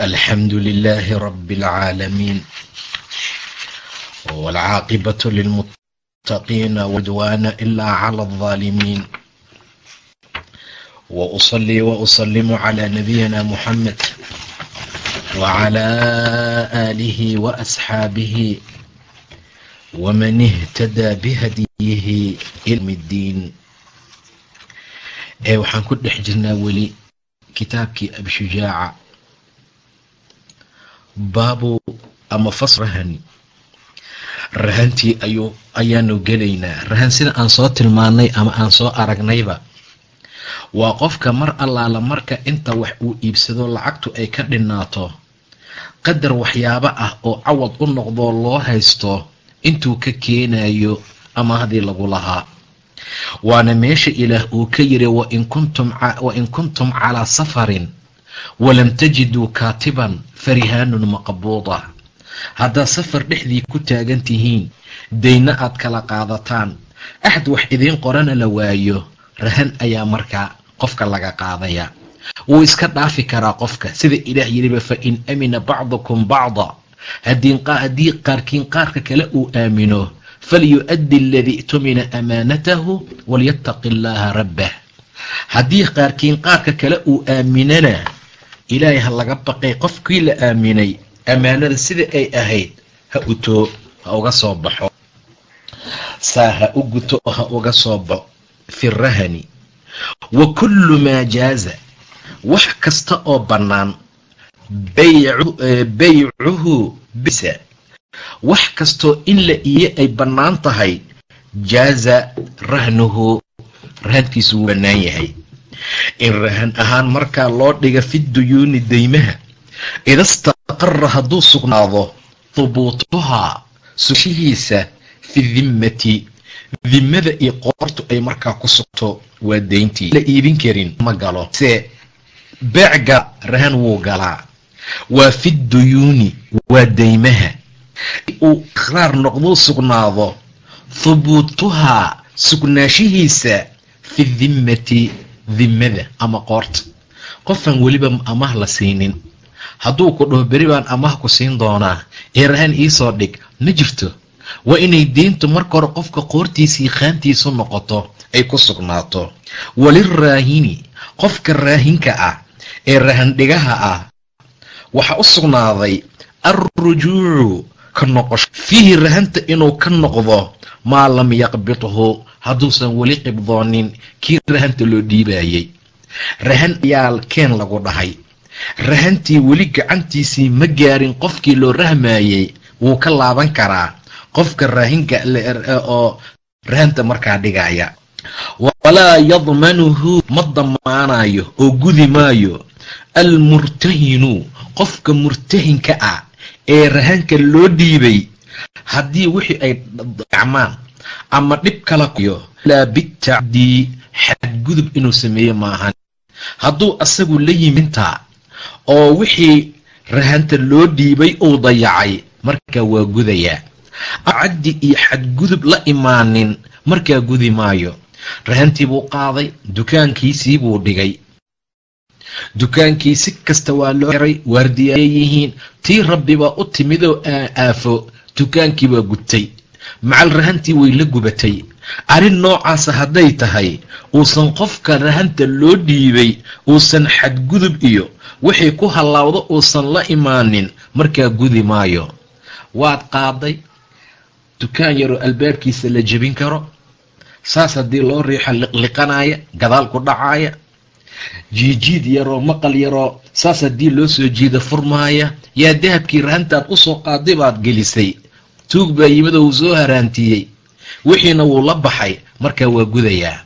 الحمد لله رب العالمين والعاقبة للمتقين وعدوان إلا على الظالمين وأصلي وأسلم على نبينا محمد وعلى آله وأصحابه ومن اهتدى بهديه ilm الdiin ee waxaan ku dhex jirnaa weli kitaabkii abshujaaca baabu ama fasrahani rahantii ayuu ayaanu gelaynaa. Rahan sida aan soo tilmaanay ama aan soo aragnayba waa qofka mar allaala marka inta wax uu iibsado lacagtu ay ka dhinaato qadar waxyaabo ah oo cawad u noqdoo loo haysto intuu ka keenayo ama haddii lagu lahaa. Waana meesha ilaah uu ka yiri wain kuntum calaa safarin walam tajiduu kaatiban farihaanun maqbuuda haddaad safar dhexdii ku taagan tihiin dayna aad kala qaadataan axad wax idiin qorana la waayo rahan ayaa markaa qofka laga qaadaya wuu iska dhaafi karaa qofka sida ilaah yiriba fa in amina bacdukum bacda haddii qaarkiin qaarka kale uu aamino falyu'addi aladii tumina amaanatahu walyattaqi illaaha rabbah haddii qaarkiin qaarka kale uu aaminana ilaahay ha laga baqay qofkii la aaminay ammaanada sida ay ahayd ha utoo ha uga soo baxo. Saa ha u guto oo ha uga soo baxo. Fi rahani wa kullu maa jaaza. Wax kasta oo bannaan baycuhu bisa. Wax kastoo in la iyo ay bannaan tahay jaaza rahnuhu rahankiisu wuu bannaan yahay in rahan ahaan markaa loo dhiga fi duyuuni daymaha idastaqara hadduu sugnaado hubuutuhaa sugshihiisa fi dimmati dimmada iyo qoortu ay markaa ku sugto waa dayntii la iibin karin ma galo. Se beecga rahan wuu galaa. Waa fi duyuuni waa daymaha uu iqraar noqduu sugnaado hubuutuhaa sugnaashihiisa fi dimmati dimmada ama qoorta. Qofaan weliba amaah la siinin. Hadduu ku dhaho beri baan amaah ku siin doonaa ee rahan iisoo dhig ma jirto. Waa inay diintu marka hore qofka qoortiisii qaantiisu noqoto ay ku sugnaato. Waliraahini qofka raahinka ah ee rahandhigaha ah waxaa u sugnaaday alrujuucu ka noqosho fiihi rahanta inuu ka noqdo maa lam yaqbidhu hadduusan weli qibdoonin kii rahanta loo dhiibayay rahan ayaa keen lagu dhahay rahantii weli gacantiisii ma gaarin qofkii loo rahmayey wuu ka laaban karaa qofka raahinka oo rahanta markaa dhigaya walaa yadmanuhu ma damaanayo oo gudi maayo almurtahinu qofka murtahinka ah ee rahanka loo dhiibay haddii wixii ay dacmaan ama dhib kala kuyo. Laa bitacdii xadgudub inuu sameeye maahan. Hadduu asagu la yimintaa oo wixii rahanta loo dhiibay uu dayacay markaa waa gudayaa caddi iyo xadgudub la imaanin markaa gudi maayo. Rahantii buu qaaday dukaankiisii buu dhigay. Dukaankii si kasta waa loo xiray waardiyaayay yihiin. Tii rabbi baa u timidoo aafo dukaankii baa gubtay macal rahantii way la gubatay. Arrin noocaasa hadday tahay uusan qofka rahanta loo dhiibay uusan xadgudub iyo wixii ku hallaawdo uusan la imaanin markaa gudi maayo. Waad qaaday? Dukaan yaroo albaabkiisa la jebin karo. Saas haddii loo riixo liqliqanaya gadaal ku dhacaaya. Jiijiid yaroo maqal yaroo saas haddii loo soo jiida furmaaya. Yaa dahabkii rahantaad u soo qaaday baad gelisay tuug baa yimid oo uu soo haraantiyey. Wixiina wuu la baxay markaa waa gudayaa.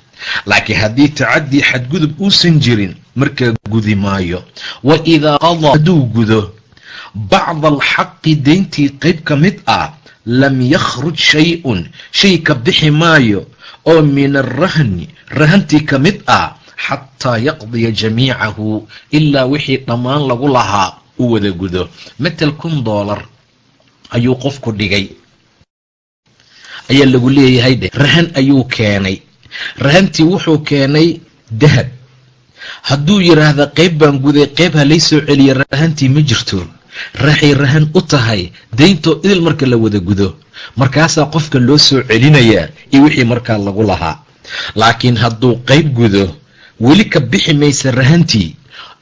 Laakiin haddii tacadii xadgudub uusan jirin markaa gudi maayo. Wa idaa qadaa hadduu gudo. Bacda alxaqi deyntii qayb ka mid ah lam yakhruj shay-un. Shay ka bixi maayo oo min arahni rahantii ka mid ah xataa yaqdiya jamiicahu ilaa wixii dhammaan lagu lahaa u wada gudo. Matel kun doolar ayuu qofku dhigay. Ayaa lagu leeyahay dheh rahan ayuu keenay. Rahantii wuxuu keenay dahab. Hadduu yidhaahda qayb baan guday qayb ha lay soo celiya rahantii ma jirto. Raxay rahan u tahay dayntoo idil marka la wada gudo. Markaasaa qofka loo soo celinayaa iyo wixii markaa lagu lahaa. Laakiin hadduu qayb gudo weli ka bixi maysa rahantii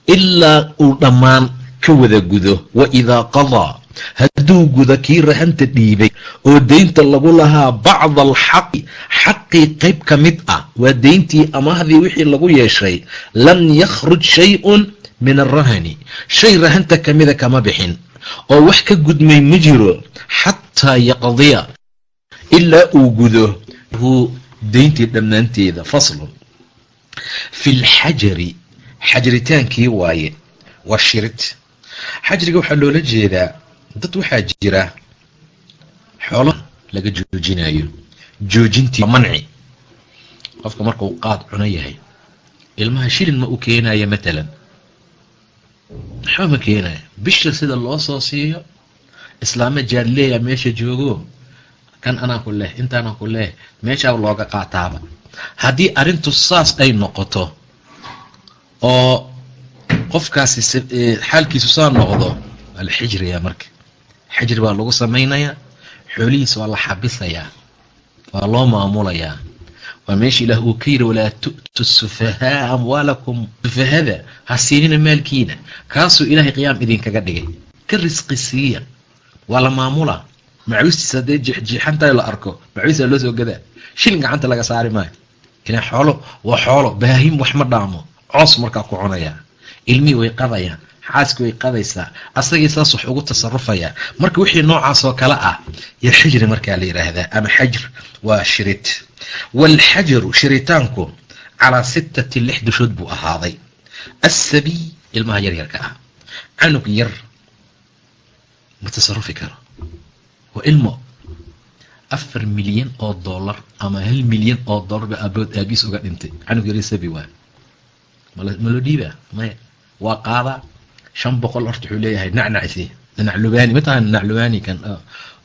ilaa uu dhammaan ka wada gudo. Wa idaa qadaa hadduu gudo kii rahanta dhiibay oo deynta lagu lahaa bacda alxaqi xaqii qayb ka mid ah waa deyntii amaahdii wixii lagu yeeshay lam yakhruj shay-un min arahani shay rahanta kamida kama bixin. Oo wax ka gudmay ma jiro xataa yaqdiya ilaa uu gudo hu deyntii dhammaanteeda faslun. Fi lxajari xajiritaankii waaye waa shirid. Xajriga waxaa loola jeedaa dad waxaa jira xoolo laga joojinayo joojintii manci. Qofka markuu qaad cuno yahay ilmaha shilin ma u keenaya matalan waxba ma keenaya bisha sida loo soo siiyo islaama jaadleeya meesha joogo. Kan anaa ku leh intaanaa ku leh meeshaaba looga qaataaba. Haddii arrintu saas ay noqoto oo qofkaasi xaalkiisu saa noqdo waa la xijriyaa marka xijri baa lagu samaynayaa xoolihiisa waa la xabisayaa waa loo maamulayaa waa meesha ilaah uu ka yidhi walaa tu'tu sufahaa amwaalakum sufahada. Ha siinina maalkiina. Kaasuu ilaahay qiyaam idinkaga dhigay. Ka risqi siiya. Waa la maamulaa macawistiisa haddee jeexjeexantahay la arko macawistaa loo soo gadaa shilin gacanta laga saari maayo. Ilan xoolo waa xoolo baahim wax ma dhaamo. Coos markaa ku cunayaa ilmihii way qadayaan xaaski way qadaysaa asagii saas wax ugu tasarufayaa marka wixii noocaas oo kale ah yo xijri markaa la yidhaahdaa ama xajr waa shirid waalxajaru shiritaanku calaa sittati lix dushood buu ahaaday. Assabiy ilmaha yaryarka ah. Canug yar ma tasarufi karo. Waa ilmo afar milyan oo dollar ama hal milyan oo dollar ba aabood aabiis uga dhintay. Canug yar sabi waay ma loo dhiibaa? Maya waa qaadaa shan boqol horta wuxuu leeyahay nacnacsi naclubaani mataa naclubaani kan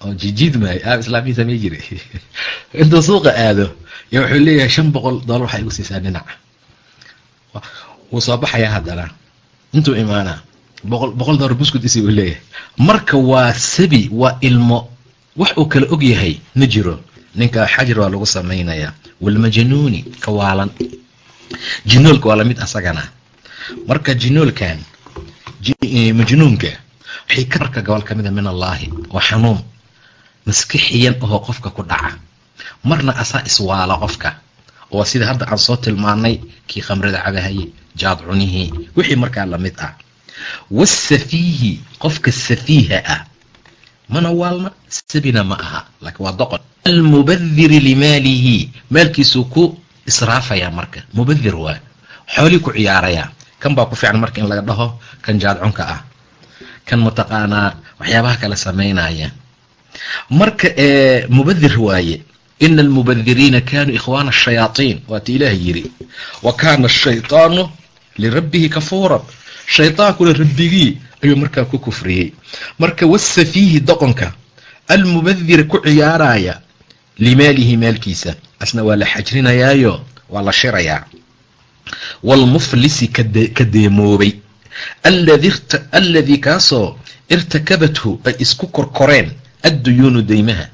oo jijiid maayo aab islaamiyi jiray intuu suuqa aado ya wuxuu leeyahay shan boqol dollar waxay igu siisaa dhinac wuu soo baxayaa haddana intuu imaanaa boqol boqol dollar buskud isi uu leeyahay marka waa sabi waa ilmo wax uu kala og yahay ma jiro ninka xajir waa lagu samaynayaa walmajanuuni ka waalan jinoolka waa la mid asagana marka jinoolkan majnuunka. Waxay ka marka ka mida min allaahi waa xanuun. Maskixiyan ahoo qofka ku dhaca. Marna asaa iswaala qofka. Oo sida hadda aan soo tilmaanay kii khamrada cabahaye jaad cunihii wixii markaa la mid ah. Wasafiihi qofka safiiha ah. Mana waalna sabina ma aha. Laakiin waa doqon. Almubadiri limaalihi maalkiisuu ku israafaya marka. Mubadir waa xoolii ku ciyaaraya kan baa ku fiican marka in laga dhaho kan jaadconka ah. Kan mataqaanaa waxyaabaha kale samaynaya marka ee mubadir waaye ina almubadiriina kaanuu ikhwaana ashayaatiin waati ilaah yiri wa kaana ashaytaanu lirabbihi kafuura shayaankuna rabbigii ayuu markaa ku kufriyey. Marka wasafiihi doqonka almubadir ku ciyaaraaya limaalihi maalkiisa. Asna waa la xajrinayaayo waa la shirayaa waalmuflisi ka deemoobay alladii kaasoo irtakabathu ay isku korkoreen adduyuunu deymaha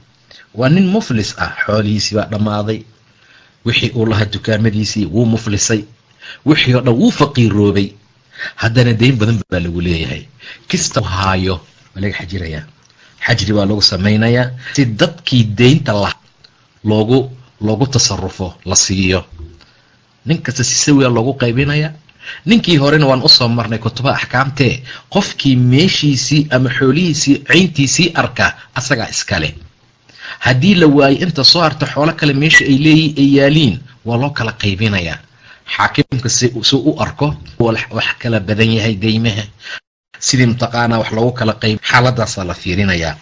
waa nin muflis ah xoolihiisii baa dhammaaday wixii uu lahaa dukaamadiisii wuu muflisay wixii oo dhan wuu faqiiroobay haddana deyn badan baa lagu leeyahay kista haayo waa laga xajirayaa xajri baa lagu samaynayaa si dadkii deynta lah loogu loogu tasarufo la siiyo nin kasta si sawiya loogu qaybinaya. Ninkii horena waan u soo marnay kutuba axkaamtee qofkii meeshiisii ama xoolihiisii cayntiisii arka asagaa iskale haddii la waayo inta soo harta xoolo kale meesha ay leeyi ay yaaliin waa loo kala qaybinayaa xaakimka si u arko wax kala badan yahay deymaha. Sidii mataqaanaa wax loogu kala qayb xaaladaasaa la fiirinayaa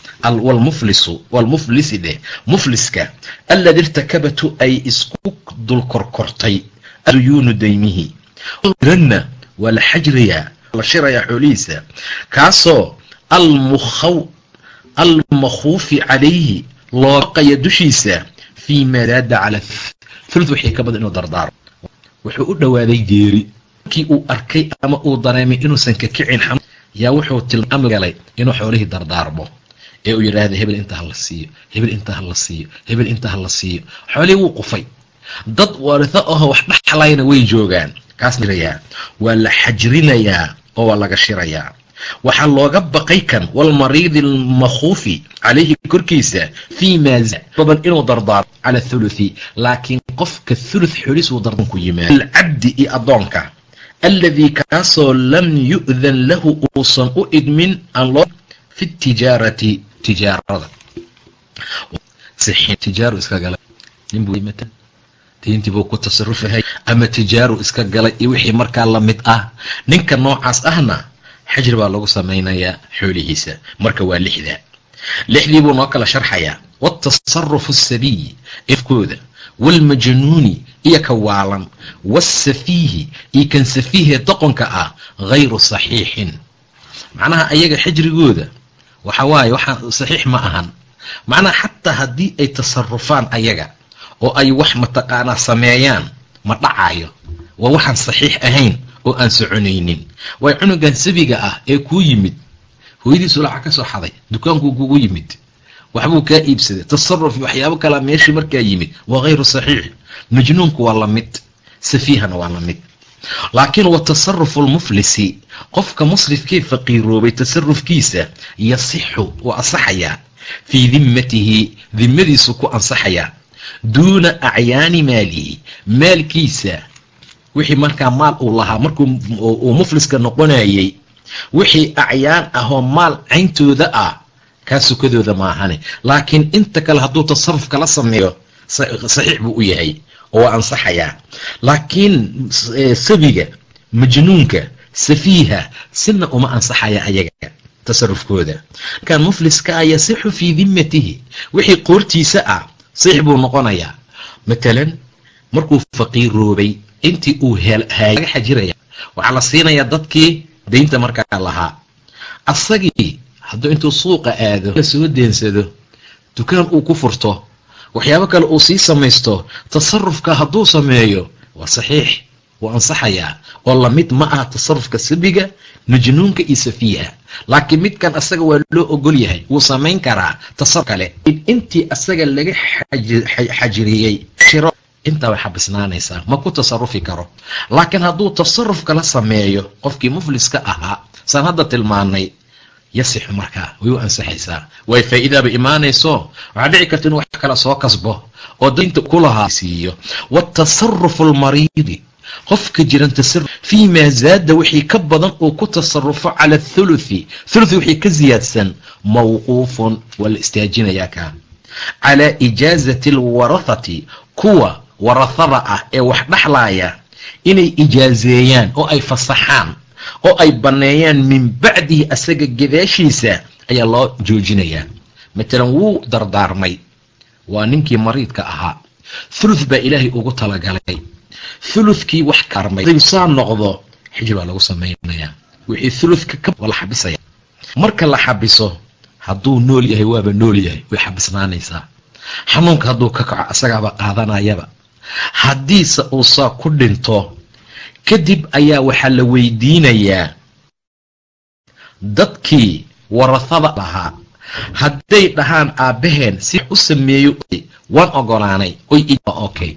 walmuflisu walmuflisi dheh mufliska alladi irtakabatu ay isku dul korkortay duyuunu daymihi ranna waa la xajrayaa la shirayaa xoolihiisa kaasoo almakhuufi calayhi looqaya dushiisa fii maa daada cala thuluth wixii ka badan inuu dardaaro wuxuu u dhowaaday geeri markii uu arkay ama uu dareemay inuusan ka kicin yaa wuxuu tilmaami galay inuu xoolihii dardaarmo ee uu yidhaahda hebel inta hala siiyo hebel inta hala siiyo hebel inta hala siiyo xoolihii wuu qufay dad waritho aho wax dhaxlayna way joogaan. Kaas jirayaa waa la xajrinayaa oo waa laga shirayaa. Waxaa looga baqay kan walmariidi almakhuufi calayhi korkiisa fii maa badan inuu dardaaro cala thuluthi laakiin qofka thuluth xolis uu dardan ku yimaado. Alcabdi iyo addoonka. Alladii kaasoo lam yu'dan lahu uusan u idmin aan loo fi tijaarati tijaarada tijaaru iska galay ninbuu diintii buu ku tasarufahay ama tijaaru iska galay iyo wixii markaa la mid ah. Ninka noocaas ahna xajri baa lagu samaynayaa xoolihiisa. Marka waa lixda. Lixdii buu noo kala sharxayaa watasarufu asabiyi ifkooda. Waalmajnuuni iyo ka waalan. Waasafiihi iyo kan safiihee doqonka ah hayru saxiixin. Macnaha ayaga xajrigooda waxa waaye waxaa saxiix ma ahan. Macnaha xataa haddii ay tasarufaan ayaga oo ay wax mataqaanaa sameeyaan ma dhacayo waa waxaan saxiix ahayn oo aan soconaynin. Waay cunugan sabiga ah ee kuu yimid. Hooyadiisu lacag ka soo xaday dukaankuu kugu yimid. Waxbuu kaa iibsaday. Tasaruf waxyaabo kalea meeshii markaa yimid waa hayru saxiix. Majnuunku waa la mid. Safiihana waa la mid. Laakiin wa tasarufu lmuflisi qofka musrifkee faqiiroobay tasarufkiisa yasixu waa ansaxayaa. Fii dimmatihi dimmadiisu ku ansaxayaa duuna acyaani maalihi maalkiisa wixii markaa maal uu lahaa markuu uu mufliska noqonayay wixii acyaan ahoo maal cayntooda ah kaa sukadooda maahane laakiin inta kale hadduu tasaruf kala sameeyo saxiix buu u yahay oo waa ansaxayaa. Laakiin sabiga majnuunka safiiha sina uma ansaxaya ayaga tasarufkooda markaan mufliska ah yasixu fii dimmatihi wixii qoortiisa ah saxiix buu noqonayaa. Matalan markuu faqiiroobay intii uu helaga xajiraya waxaa la siinayaa dadkii daynta markaa lahaa. Asagii hadduu intuu suuqa aado soo deensado dukaan uu ku furto waxyaabo kale uu sii samaysto tasarufka hadduu sameeyo waa saxiix wuu ansaxayaa oo la mid ma aha tasarufka sabiga majnuunka iyo safiiha. Laakiin midkan asaga waa loo ogol yahay wuu samayn karaa tasaruf kale. Intii asaga laga xajiriyey intaa way xabisnaanaysaa ma ku tasarufi karo. Laakiin hadduu tasaruf kala sameeyo qofkii mufliska ahaa saan hadda tilmaanay yasixu markaa way u ansaxaysaa. Way faa'iidaaba imaanayso? Waxaa dhici karta inuu wax kale soo kasbo oo daynta kulahaa siiyo watasarufu almariidi qofka jiran tasaruf fii maa zaada wixii ka badan uu ku tasarufo cala athuluthi thuluthi wixii ka siyaadsan mawquufun waa la istaajinayaa kaa calaa ijaazati alwarathati kuwa warahada ah ee wax dhexlaaya inay ijaazeeyaan oo ay fasaxaan oo ay banneeyaan min bacdihi asaga gadaashiisa ayaa loo joojinayaa matalan wuu dardaarmay waa ninkii mariidka ahaa. Thuluth baa ilaahay ugu talagalay thuluthkii wax karmay. Saa noqdo. Xijir baa lagu samaynayaa wixii thuluthka ka la xabisaya. Marka la xabiso hadduu nool yahay waaba nool yahay. Way xabisnaanaysaa. Xanuunka hadduu ka kaco asagaaba qaadanayaba haddiise uu saa ku dhinto kadib ayaa waxaa la weydiinayaa. Dadkii warahada lahaa hadday dhahaan aabbaheen si u sameeyo waan ogolaanay. Oy okay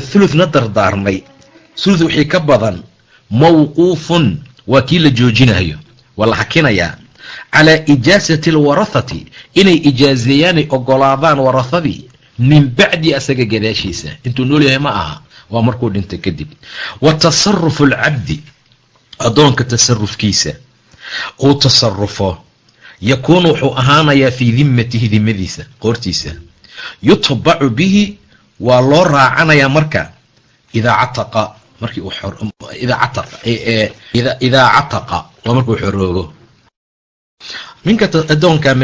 thuluthna dardaarmay thuluth wixii ka badan mawquufun waa kii la joojinayo waa la hakinayaa calaa ijaasati alwarathati inay ijaazeeyaanay ogolaadaan warahadii min bacdi asaga gadaashiisa intuu nool yahay ma aha waa markuu dhinta kadib wa tasarufu alcabdi addoonka tasarufkiisa uu tasarufo yakuunu wuxuu ahaanayaa fii dimmatihi dimadiisa qoortiisa. Yutbacu bihi waa loo raacanayaa marka idaa cataqa markii uu idaa cataqa waa markuu xoroogo. Ninka addoonkaa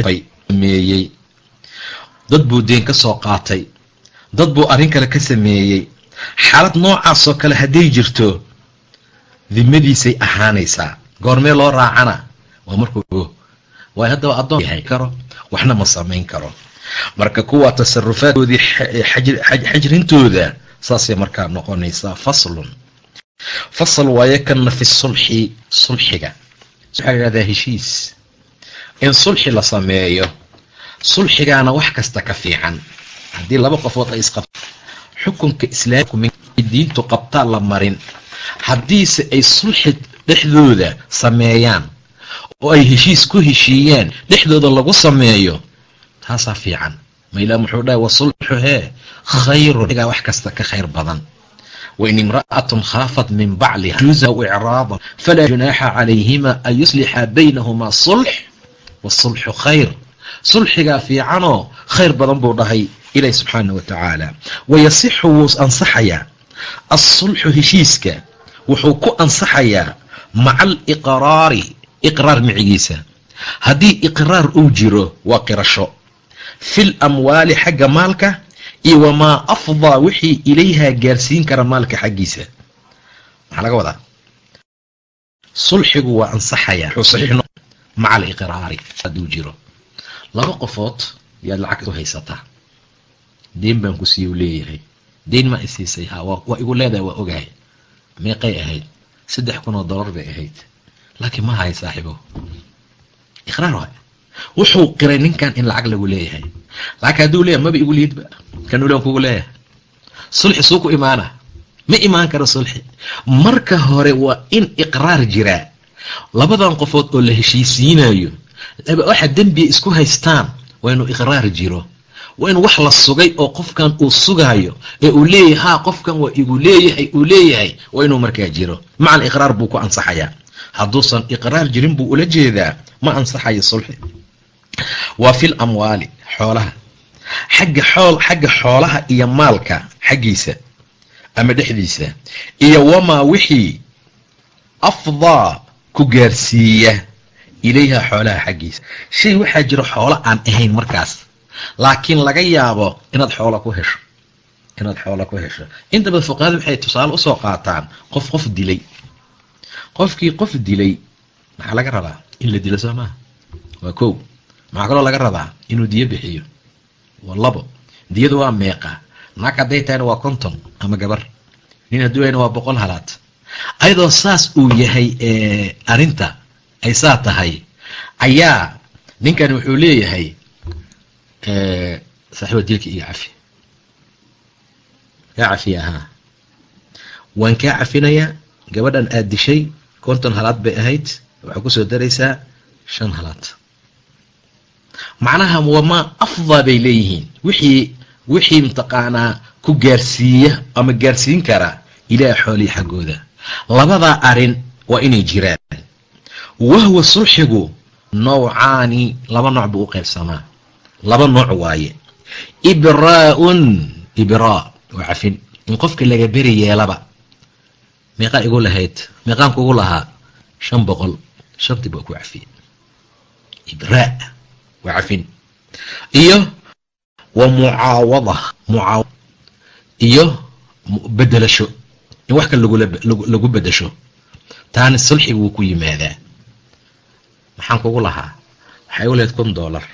meeyey dad buu deen ka soo qaatay. Dad buu arrin kale ka sameeyey. Xaalad noocaasoo kale hadday jirto dimadiisay ahaanaysaa. Goormee loo raacana? Waa markuu waay haddaba addoon yahay. Karo. Waxna ma samayn karo. Marka kuwa tasarufaadkoodii xajrintooda saasay markaa noqonaysaa faslun. Fasal waaye kana fi sulxi sulxiga. Waxaa heshiis. In sulxi la sameeyo sulxigaana wax kasta ka fiican. Haddii laba qofood ay isqab xukunka islaamia diintu qabtaa la marin. Haddiise ay sulxi dhexdooda sameeyaan oo ay heshiis ku heshiiyaan dhexdooda lagu sameeyo taasaa fiican. Ma ilaa muxuu dhahay wasulxu hee khayrun. Igaa wax kasta ka khayr badan. Wain imra'atun khaafat min bacliha. Juuza aw icraadan falaa junaaxa calayhima an yuslixa baynahumaa sulx wasulxu khayr. Sulxigaa fiicanoo khayr badan buu dhahay ilahi subxaana wa wayasixu wuu ansaxayaa alsulxu heshiiska wuxuu ku ansaxayaa maca aliqraari iqraar micigiisa. Haddii iqraar uu jiro waa qirasho. Fil amwaali xagga maalka iyo wamaa afdaa wixii ilayhaa gaarsiin kara maalka xaggiisa. Maxaa laga wadaa? Sulxigu waa ansaxayaa maca aliqraari hadduu jiro. Laba qofood yaad lacag u haysataa. Deen baan ku siiya u leeyahay. Deen maa isiisay ha waa igu leedahay waa ogahay. Meeqay ahayd. Saddex kun oo dollar bay ahayd laakiin ma hahay saaxiibo. Iqraar waay. Wuxuu qiray ninkan in lacag lagu leeyahay. Lacag hadduu leeyahay maba igu liidba kan ulan kugu leeyahay? Sulxi suu ku imaana. Ma imaan karo sulxi. Marka hore waa in iqraar jiraa labadan qofood oo la heshiisiinayo waxa dembiya isku haystaan waa inuu iqraar jiro. Waa in wax la sugay oo qofkan uu sugaayo ee uu leeyahay haa qofkan waa igu leeyahay uu leeyahay waa inuu markaa jiro. Macal iqraar buu ku ansaxayaa hadduusan iqraar jirin buu ula jeedaa ma ansaxayo sulxi. Waa fil amwaali xoolaha. Xagga xool xagga xoolaha iyo maalka xaggiisa ama dhexdiisa. Iyo wamaa wixii afdaa ku gaarsiiya ilayha xoolaha xaggiisa. Shay waxaa jiro xoolo aan ahayn markaas laakiin laga yaabo inaad xoola ku hesho inaad xoola ku hesho. Inta bad fuqahada waxay tusaale u soo qaataan qof qof dilay qofkii qof dilay maxaa laga rabaa? In la dilo soo maaha waa kow. Maxaa kaloo laga rabaa? Inuu diyo bixiyo. Waa labo. Diyadu waa meeqa. Naag hadday tahayna waa konton ama gabar. Nin hadduu yahayna waa boqol halaad. Ayadoo saas uu yahay arrinta ay saa tahay ayaa ninkan wuxuu leeyahay saaxiiba dilka iyo cafi kaa cafiya ahaa. Waan kaa cafinayaa gabadhan aad dishay konton halaad bay ahayd. Waxaa ku soo daraysaa shan halaad. Macnaha wamaa afdaa bay leeyihiin. Wixii wixii mataqaanaa ku gaarsiiya ama gaarsiin kara ilaah xoolii xaggooda. Labadaa arrin waa inay jiraan. Wahwa sulxigu nawcaani laba nooc buu u qaybsamaa. Laba nooc waaye. Ibraa'un ibraa waa cafin in qofka laga beri yeelaba meeqaa igu lahayd meeqaan kugu lahaa shan boqol shantii baa ku cafiye ibraa waa cafin. Iyo wa mucaawada mucaaw iyo bedelasho. In wax kale lagu bedasho taani sulxi wuu ku yimaadaa. Maxaan kugu lahaa? Waxay igu lahayd kun dollar.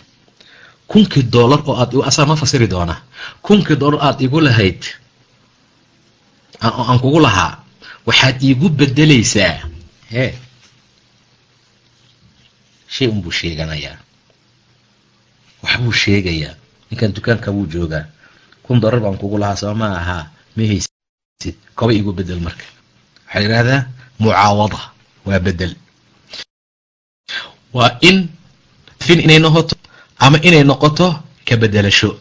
Kunkii dollar oo aad asaa ma fasiri doona kunkii dollar aad igu lahayd aan kugu lahaa waxaad iigu bedelaysaa. Hee shay unbuu sheeganayaa. Waxbuu sheegayaa. Ninkan dukaanka buu joogaa. Kun dollar baan kugu lahaa soo ma ahaa ma haysid. Koba iigu bedel marka. Waxaa yidhahdaa mucaawada. Waa bedel. Waa in fin inay noqoto ama inay noqoto ka bedelasho.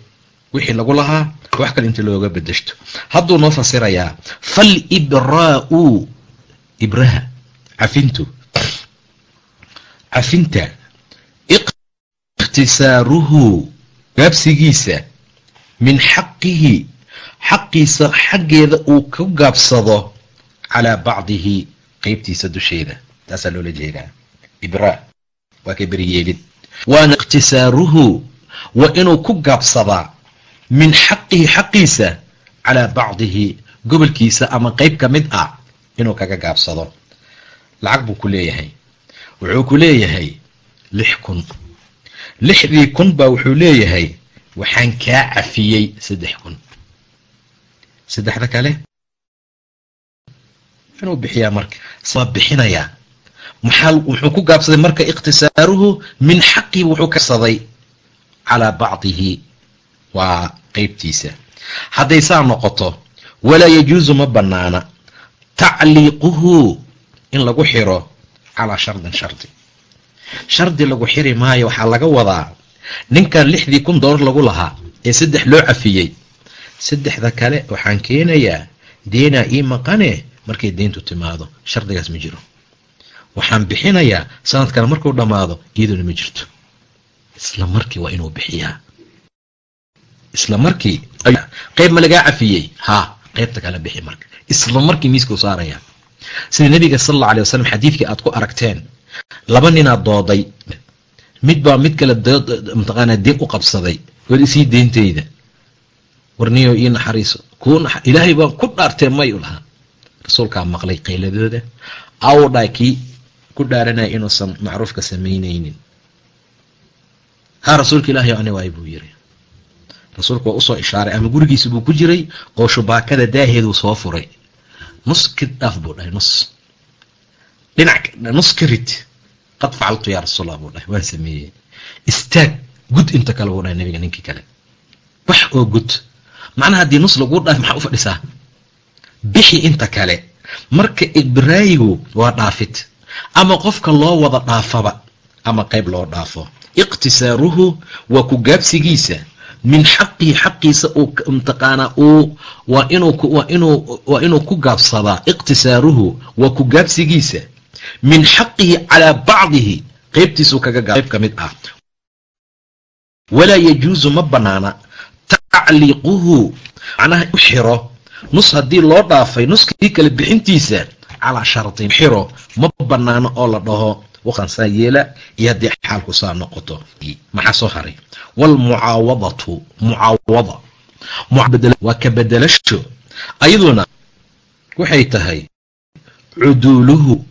Wixii lagu lahaa wax kale inta looga bedeshto. Hadduu noo fasirayaa fal ibraa'u ibraha cafintu. Cafinta ikhtisaaruhu gaabsigiisa min xaqihi xaqiisa xaggeeda uu ka gaabsado calaa bacdihi qeybtiisa dusheeda. Taasaa loola jeedaa. Ibraa waa ka beriyeelid waana ikhtisaaruhu waa inuu ku gaabsadaa min xaqihi xaqiisa calaa bacdihi gobolkiisa ama qeyb ka mid ah inuu kaga gaabsado. Lacag buu ku leeyahay. Wuxuu ku leeyahay lix kun. Lixdii kun baa wuxuu leeyahay waxaan kaa cafiyey saddex kun. Saddexda kale? Inuu bixiyaa marka. Waa bixinayaa maxaa wuxuu ku gaabsaday marka ikhtisaaruhu min xaqihi wuxuu kasaday calaa bacdihi waa qeybtiisa. Hadday saa noqoto walaa yajuusu ma bannaana tacliiquhu in lagu xiro calaa shardin shardi. Shardi lagu xiri maayo waxaa laga wadaa ninkan lixdii kun doolar lagu lahaa ee saddex loo cafiyey. Saddexda kale waxaan keenayaa deenaa ii maqane markay deyntu timaado shardigaas ma jiro. Waxaan bixinayaa sanadkana markuu dhammaado iyaduna ma jirto. Isla markii waa inuu bixiyaa isla markii qeyb ma lagaa cafiyey? Haa qeybta kala bixi marka. Isla markii miiskau saaraya. Sida nebiga sal alla alay wasalam xadiidkii aad ku aragteen laba ninaad dooday. Mid baa mid kale mataqaanaa deen u qabsaday. War isii deyntayda warniyo ii naxariiso. Kuu ilaahay baan ku dhaartee may u lahaa. Rasuulkaa maqlay qayladooda. Awdhaa kii ku dhaaranaya inuusan macruufka samaynaynin. Haa rasuulka ilaahay ani waay buu yiri rasuulku waa u soo ishaaray ama gurigiisa buu ku jiray oo shubaakada daaheeduu soo furay. Nus ka dhaaf buu dhahay nus. Dhinac nus ka qad facaltu yaa rasuulallah buu dhahay waan sameeyey. Istaag gud inta kale buu dhahay nabiga ninkii kale. Wax oo gud. Macnaha haddii nus laguu dhaaf maxaa u fadhisaa? Bixi inta kale. Marka ibraayigu waa dhaafid ama qofka loo wada dhaafaba ama qayb loo dhaafo. Iqtisaaruhu waa ku gaabsigiisa min xaqihi xaqiisa uu waa inuu ku gaabsadaa iqtisaaruhu waa ku gaabsigiisa. Min xaqihi calaa bacdihi qeybtiisuu kaga gaab qayb ka mid ah. Walaa yajuusu ma banaana tacliiquhu macnaha u xiro nus haddii loo dhaafay nuskii kale bixintiisa calaa shardin xiro ma banaano oo la dhaho waqansaa yeela iyo haddii xaalku saa noqoto maxaa soo haray? Waalmucaawadatu mucaawada. Waa ka bedelasho. Ayaduna waxay tahay cuduuluhu.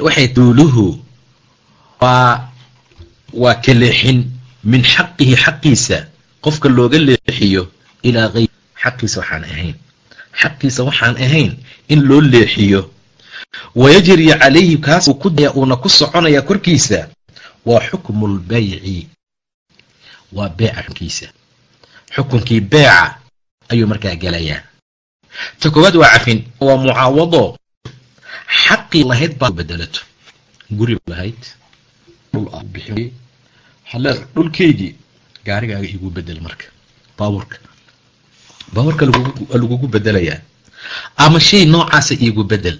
Waxay duuluhu waa waa ka leexin min xaqihi xaqiisa. Qofka looga leexiyo ilaa hayr xaqiisa waxaan ahayn. Xaqiisa waxaan ahayn in loo leexiyo wayajri calayhi kaas uuna ku soconaya korkiisa waa xukmu lbayci waa beeca xunkiisa xukunkii beeca ayuu markaa gelayaa ta koowaad waa cafin waa mucaawado xaqii lahayd baa bedelato guri lahayd dhulkeygii gaarigaaga igu bedel marka baabuurka baabuurka lagugu bedelayaa ama shay noocaasa iigu bedel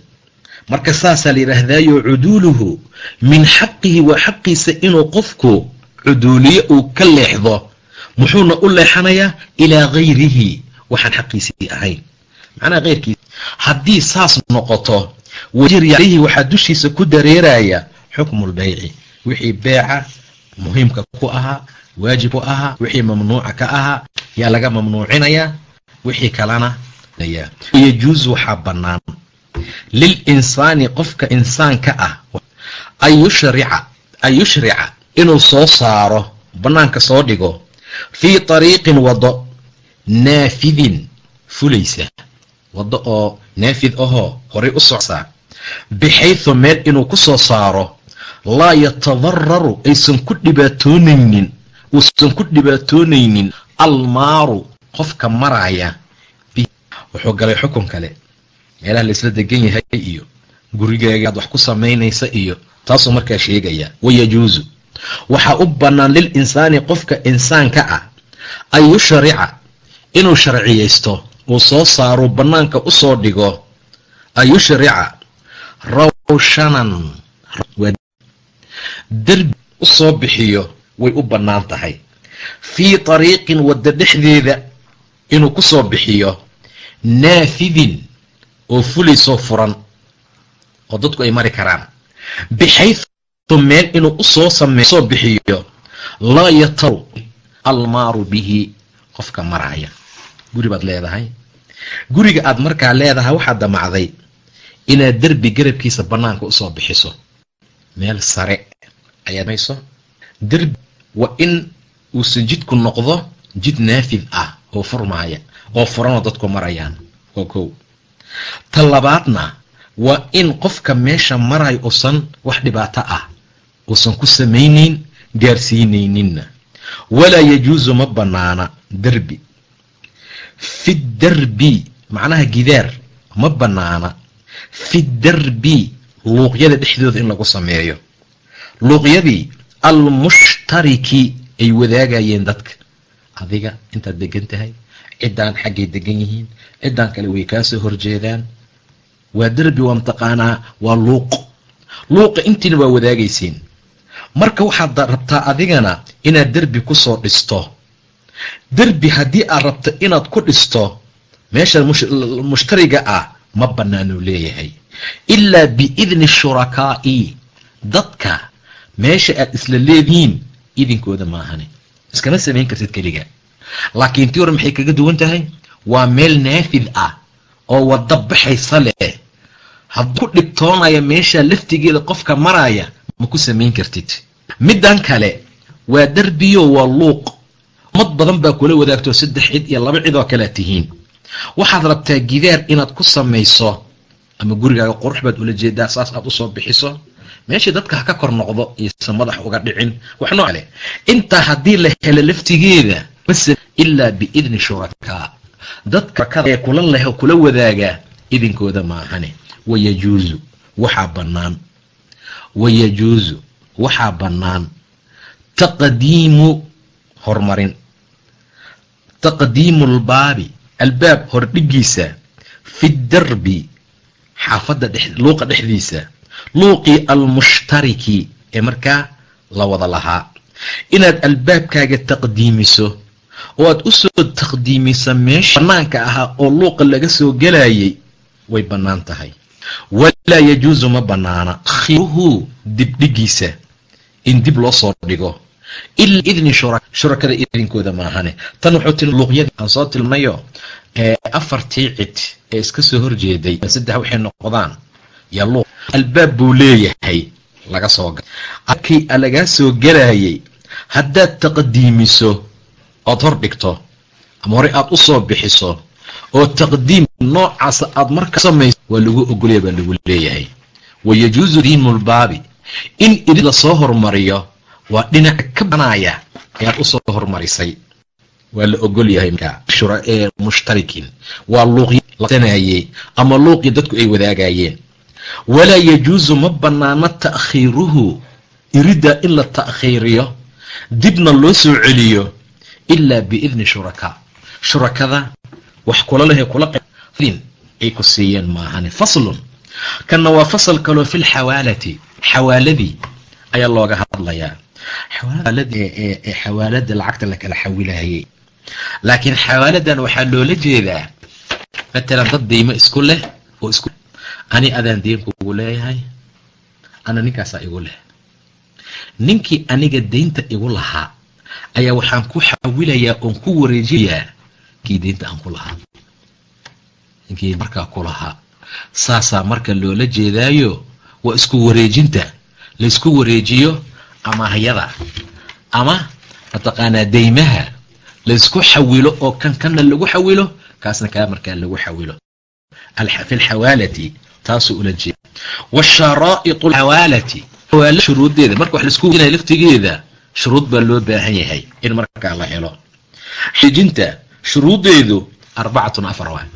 marka saasaa la yidhaahdaayo cuduuluhu min xaqihi waa xaqiisa inuu qofku cuduuliyo uu ka leexdo muxuuna u leexanayaa ilaa hayrihi waxaan xaqiisii ahayn. Macnaha keyrkiisa haddii saas noqoto calayhi waxaa dushiisa ku dareeraya xukmu lbayci wixii beeca muhiimka ku ahaa waajib ku ahaa wixii mamnuuca ka ahaa yaa laga mamnuucinayaa wixii kalena yajuusu waxaa bannaan lil insaani qofka insaanka ah an yushrica an yushrica inuu soo saaro bannaanka soo dhigo fii tariiqin waddo naafidin fulaysa. Waddo oo naafid ahoo horay u socsaa bixaydu meel inuu ku soo saaro laa yatadararu aysan ku dhibaatoonaynin uusan ku dhibaatoonaynin almaaru qofka maraaya wuxuu galay xukun kale meelaha laisla degan yahay iyo gurigaaga aad wax ku samaynaysa iyo taasuu markaa sheegaya wayajuusu waxaa u bannaan lil insaani qofka insaanka ah an yushrica inuu sharciyaysto uu soo saaro bannaanka u soo dhigo an yushrica rawshanan. Derbi u soo bixiyo way u bannaan tahay. Fii tariiqin wadda dhexdeeda inuu ku soo bixiyo naafidin oo fulaysoo furan oo dadku ay mari karaan. Bixaytu meel inuu u soo soo bixiyo laa yataru almaaru bihi qofka maraaya guri baad leedahay. Guriga aad markaa leedahay waxaad damacday inaad derbi garabkiisa bannaanka u soo bixiso. Meel sare ayaad mayso derbi waa in uusan jidku noqdo jid naafid ah oo furmaaya oo furanoo dadku marayaan. Waa kow ta labaadna waa in qofka meesha marayo uusan wax dhibaato ah uusan ku samaynayn gaarsiinayninna. Walaa yajuusu ma bannaana derbi fi derbi macnaha gidaar ma bannaana. Fi derbi luuqyada dhexdooda in lagu sameeyo. Luuqyadii almushtariki ay wadaagayeen dadka. Adiga intaad degan tahay ciddaan xaggay degan yihiin ciddaan kale way kaasoo horjeedaan waa derbi waa mataqaanaa waa luuq luuqa intiina waa wadaagaysiin marka waxaad rabtaa adigana inaad derbi ku soo dhisto derbi haddii aad rabto inaad ku dhisto meesha mushtariga ah ma bannaanuu leeyahay ilaa biidni shurakaa'i dadka meesha aad isla leedihiin idinkooda maahane iskama samayn kartid keliga laakiin tii maxay kaga duwan tahay? Waa meel naafid ah oo wadda baxaysa leh. Hadduu ku dhibtoonaya meesha laftigeeda qofka maraya ma ku samayn kartid. Middan kale waa derbiyo waa luuq. Mad badan baa kula wadaagto saddex cid iyo laba cid oo kalea tihiin. Waxaad rabtaa gidaar inaad ku samayso ama gurigaaga qurux baad ula jeedaa saas aad u soo bixiso. Meeshii dadka ha ka kor noqdo iyosan madax uga dhicin. Wax noo kale intaa haddii la helo laftigeeda mase ilaa biidni shurakaa dadka ee kula leh oo kula wadaagaa idinkooda maahane wayajuusu waxaa bannaan. Wayajuusu waxaa bannaan. Taqdiimu horumarin taqdiimu lbaabi albaab hordhigiisa fi darbi xaafadda luuqa dhexdiisa. Luuqii almushtariki ee markaa la wada lahaa. Inaad albaabkaaga taqdiimiso oo aad u soo taqdiimiso meesha bannaanka ahaa oo luuqa laga soo gelayay way bannaan tahay. Walaa yajuusu ma bannaana. Khiruhu dibdhigiisa in dib loo soo dhigo. Ila idni shurakada idinkooda maahane tan wuxuu til luuqyadii aan soo tilmayo afartii cid ee iska soo horjeeday saddex waxay noqdaan. Yaa luuq albaab buu leeyahay laga soo gal akii lagaa soo gelayay. Haddaad taqdiimiso ood hor dhigto ama horey aad u soo bixiso oo taqdiim noocaasa aad markaa samayso waa lagu ogolaya baa lagu leeyahay. Wayajuusu diimulbaabi in idin la soo hormariyo waa dhinaca ka banaya ayaad u soo hormarisay. Waa la ogol yahay mushtarikin waa luuqysanayey ama luuqii dadku ay wadaagayeen walaa yajuusu ma bannaano ta'khiiruhu iridda in la ta'khiiriyo dibna loo soo celiyo ilaa biidni shurakaa shurakada wax kula leh ay ku siiyeen maahane faslun. Kanna waa fasal kaloo fi lxawaalati xawaaladii ayaa looga hadlayaa. Ee xawaalada lacagta la kala xawilayay laakiin xawaaladan waxaa loola jeedaa matalan dad deymo isku leh oo isku ani adaan deen kugu leeyahay ana ninkaasaa igu leh. Ninkii aniga deynta igu lahaa ayaa waxaan ku xawilayaa oon ku wareejinayaa ninkii deynta aan ku lahaa. Ninkii markaa ku lahaa. Saasaa marka loola jeedaayo waa isku wareejinta laysku wareejiyo amaahyada ama mataqaanaa deymaha laysku xawilo oo kan kanna lagu xawilo kaasna kaa markaa lagu xawilo. Fi lxawaalati taasuu ula jeeda washaraa'itu alxawaalati xawaala shuruuddeeda. Marka wax la isku wejinaya laftigeeda shuruud baa loo baahan yahay in markaa la helo. Xijinta shuruuddeedu arbacatun afar waa.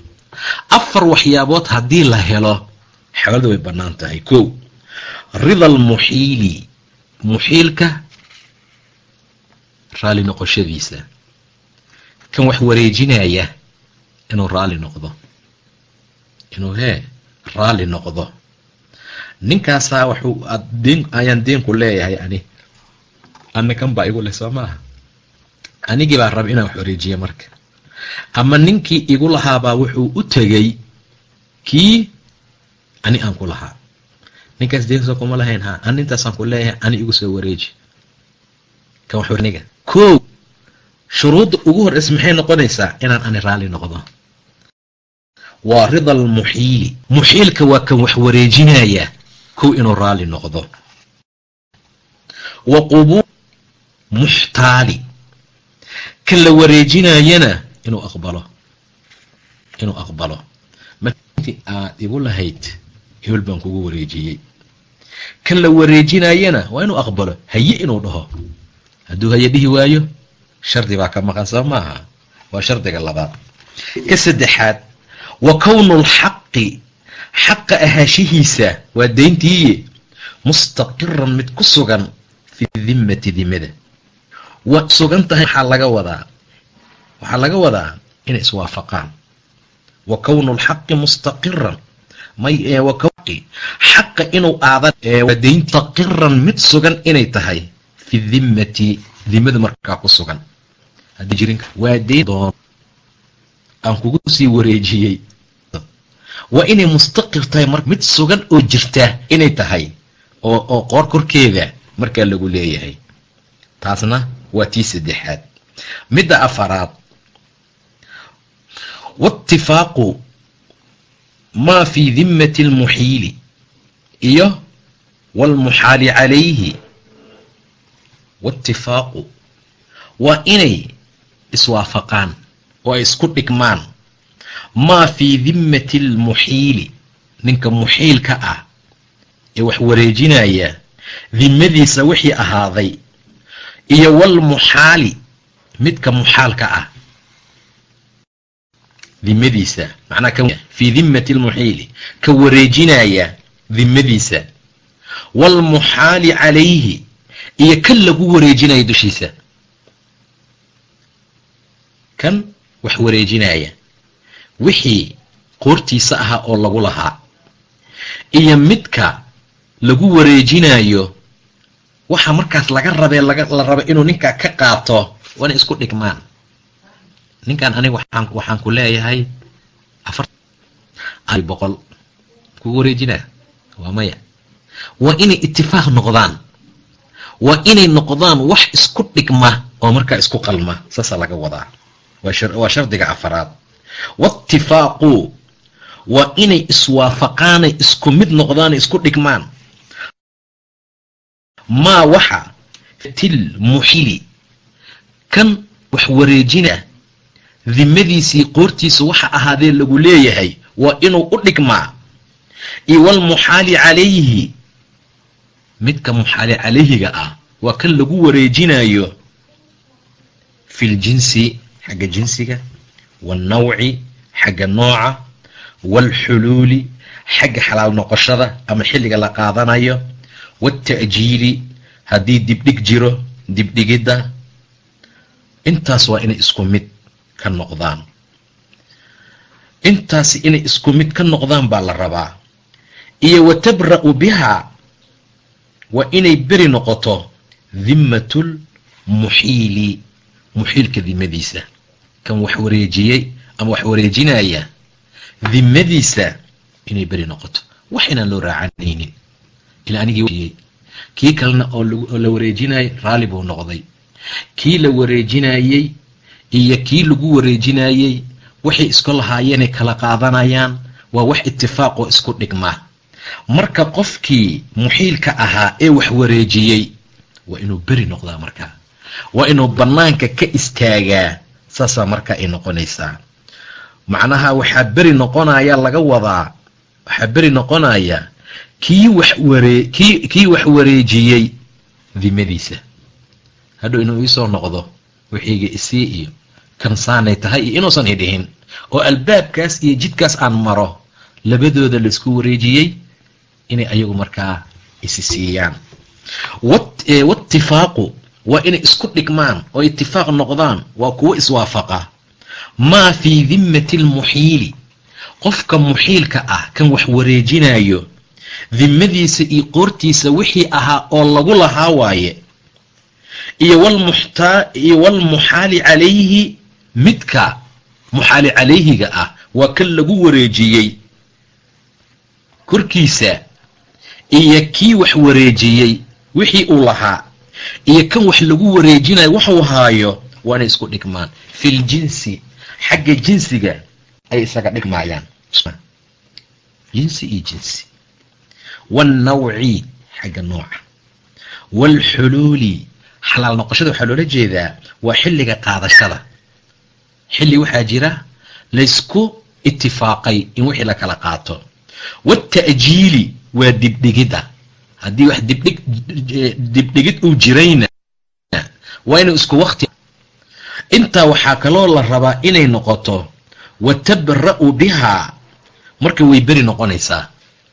Afar waxyaabood haddii la helo xawaalada way bannaan tahay. Ko rida almuxiili muxiilka raalli noqoshadiisa. Kan wax wareejinaya inuu raalli noqdo. Inuu hee raalli noqdo. Ninkaasaa waxuu ayaan deenku leeyahay ani ana kan baa igu leh soo maaha anigii baa raba inaan wax wareejiya marka. Ama ninkii igu lahaabaa wuxuu u tegey kii? Ani aan ku lahaa. Ninkaas deenso kuma lahayn ha ani intaasaan ku leeyahay ani igu soo wareeji. Kan waxniga kow shuruudda ugu horreysa maxay noqonaysaa inaan ani raalli noqdo? Waa rida almuxiili muxiilka waa kan wax wareejinaya. Kow inuu raalli noqdo muxtaali kan la wareejinayana inuu aqbalo. Inuu aqbalo. Marti aad igu lahayd hebel baan kugu wareejiyey. Kan la wareejinayana waa inuu aqbalo. Haye inuu dhaho. Hadduu haye dhihi waayo shardi baa ka maqan soo maaha. Waa shardiga labaad. Ka saddexaad wa kownu lxaqi xaqa ahaashihiisa waa dayntiiye mustaqiran mid ku sugan fi dimmati dimada waa sugan tahay waxaa laga wadaa. Waxaa laga wadaa inay iswaafaqaan. Wa kownu lxaqi mustaqiran. Xaqa inuu aadan mustaqiran mid sugan inay tahay. Fi dimmati dimada markaa ku sugan. Waa doon. Aan kugu sii wareejiyey. Waa inay mustaqir tahay mar mid sugan oo jirta inay tahay. Oo oo qoor korkeeda markaa lagu leeyahay. Taasna waa tii saddexaad. Midda afaraad waitifaaqu maa fii dimmati almuxiili iyo waalmuxaali calayhi waitifaaqu waa inay iswaafaqaan oo ay isku dhigmaan maa fii dimmati almuxiili ninka muxiilka ah ee wax wareejinaya dimmadiisa wixii ahaaday iyo walmuxaali midka muxaalka ah. Dimadiisa fii dimmati almuxiili ka wareejinaya dimmadiisa. Waalmuxaali calayhi iyo kan lagu wareejinaya dushiisa. Kan wax wareejinaya wixii qoortiisa ahaa oo lagu lahaa iyo midka lagu wareejinayo waxa markaas laga rabee la raba inuu ninkaa ka qaato waana isku dhigmaan. Ninkan aniga waxaan ku leeyahay boqol. Kugu wareejinaa waa maya. Waa inay itifaaq noqdaan. Waa inay noqdaan wax isku dhigma oo markaa isku qalma. Saasaa laga wadaa. Waa shardiga afaraad. Waitifaaqu waa inay iswaafaqaanay isku mid noqdaanay isku dhigmaan maa waxa til muxili kan wax wareejina dimadiisii qoortiisa waxa ahaadee lagu leeyahay waa inuu u dhigmaa. Iyo walmuxaali calayhi midka muxaali calayhiga ah waa kan lagu wareejinayo fi ljinsi xagga jinsiga waalnawci xagga nooca waalxuluuli xagga xalaal noqoshada ama xilliga la qaadanayo waalta'jiili haddii dibdhig jiro dibdhigidda intaas waa inay isku mid ka noqdaan intaasi inay isku mid ka noqdaan baa la rabaa iyo wa tabra'u bihaa waa inay beri noqoto dimmatul muxiili muxiilka dimadiisa kan wax wareejiyey ama wax wareejinaya dimadiisa inay beri noqoto wax inaan loo raacanaynin ilaa anigii kii kalena oo la wareejinayay raalli buu noqday. Kii la wareejinayey iyo kii lagu wareejinayey waxay isku lahaayeenay kala qaadanayaan waa wax itifaaq oo isku dhigma. Marka qofkii muxiilka ahaa ee wax wareejiyey waa inuu beri noqdaa markaa waa inuu bannaanka ka istaagaa saasaa markaa ay noqonaysaa. Macnaha waxaa beri noqonaya laga wadaa waxaa beri noqonaya kii kii wax wareejiyey dimadiisa hadhow inuu iisoo noqdo wixiiga isii iyo kan saanay tahay iyo inuusan idhihin oo albaabkaas iyo jidkaas aan maro labadooda la isku wareejiyey inay ayagu markaa isi siiyaan. Waitifaaqu waa inay isku dhigmaan oo itifaaq noqdaan waa kuwo iswaafaqa. Maa fii dimmati almuxiili qofka muxiilka ah kan wax wareejinayo dimadiisa iyo qoortiisa wixii ahaa oo lagu lahaa waaye. Iyo iyo walmuxaali calayhi midka muxaali calayhiga ah waa kan lagu wareejiyey. Korkiisa iyo kii wax wareejiyey wixii uu lahaa iyo kan wax lagu wareejinayo waxuu haayo waa inay isku dhigmaan. Fil jinsi xagga jinsiga ay isaga dhigmaayaan. Jinsi iyo jinsi wannawci xagga nooca waalxuluuli xalaal noqoshada waxaa loola jeedaa waa xilliga qaadashada xilli waxaa jira laysku itifaaqay in wixii la kala qaato waata'jiili waa dibdhigidda haddii wax dibdhig dibdhigid uu jirayna waa inuu isku wakti intaa waxaa kaloo la rabaa inay noqoto wa tabra'u bihaa marka way beri noqonaysaa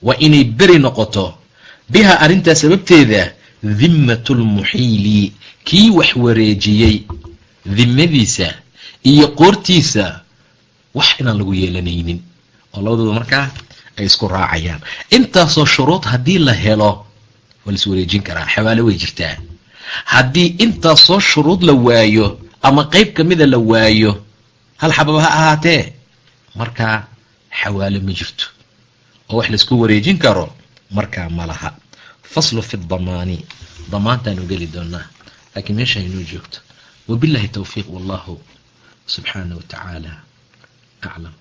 waa inay beri noqoto. Bihaa arrintaas sababteeda dimmatu lmuxiili kii wax wareejiyey dimmadiisa iyo qoortiisa wax inaan lagu yeelanaynin. Oo labadooda markaa ay isku raacayaan. Intaasoo shuruud haddii la helo waa la wareejin karaa. Xawaalo way jirtaa. Haddii intaasoo shuruud la waayo ama qayb ka mida la waayo hal xababa ha ahaatee? Markaa xawaalo ma jirto oo wax la isku wareejin karo markaa ma laha. Faslu fi damaani. Damaantaanu geli doonaa. Laakiin meesha inoo joogto. Wabillahi towfiiq wallahu subxaanah wa tacaala aclam